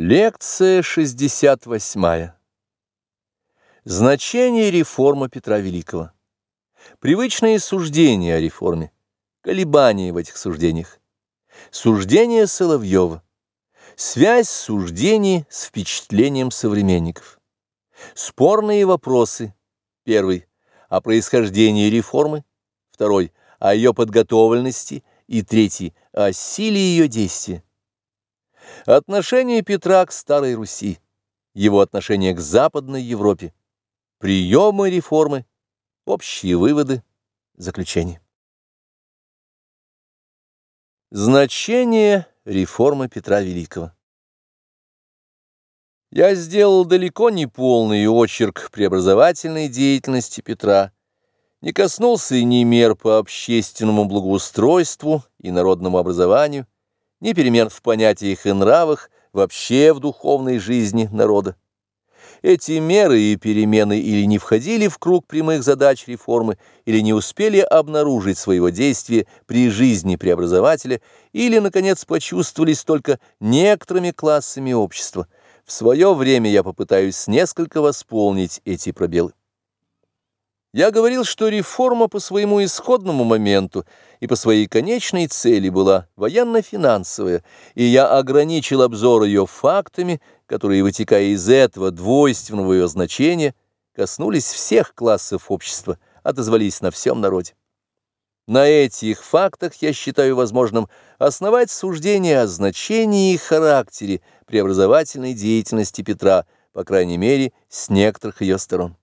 Лекция 68. Значение реформы Петра Великого. Привычные суждения о реформе. Колебания в этих суждениях. Суждение Соловьева. Связь суждений с впечатлением современников. Спорные вопросы. Первый. О происхождении реформы. Второй. О ее подготовленности. И третий. О силе ее действия. Отношение Петра к Старой Руси, его отношение к Западной Европе, приемы реформы, общие выводы, заключение. Значение реформы Петра Великого Я сделал далеко не полный очерк преобразовательной деятельности Петра, не коснулся и ни мер по общественному благоустройству и народному образованию, ни перемен в понятиях и нравах, вообще в духовной жизни народа. Эти меры и перемены или не входили в круг прямых задач реформы, или не успели обнаружить своего действия при жизни преобразователя, или, наконец, почувствовались только некоторыми классами общества. В свое время я попытаюсь несколько восполнить эти пробелы. Я говорил, что реформа по своему исходному моменту и по своей конечной цели была военно-финансовая, и я ограничил обзор ее фактами, которые, вытекая из этого двойственного ее значения, коснулись всех классов общества, отозвались на всем народе. На этих фактах я считаю возможным основать суждение о значении и характере преобразовательной деятельности Петра, по крайней мере, с некоторых ее сторон.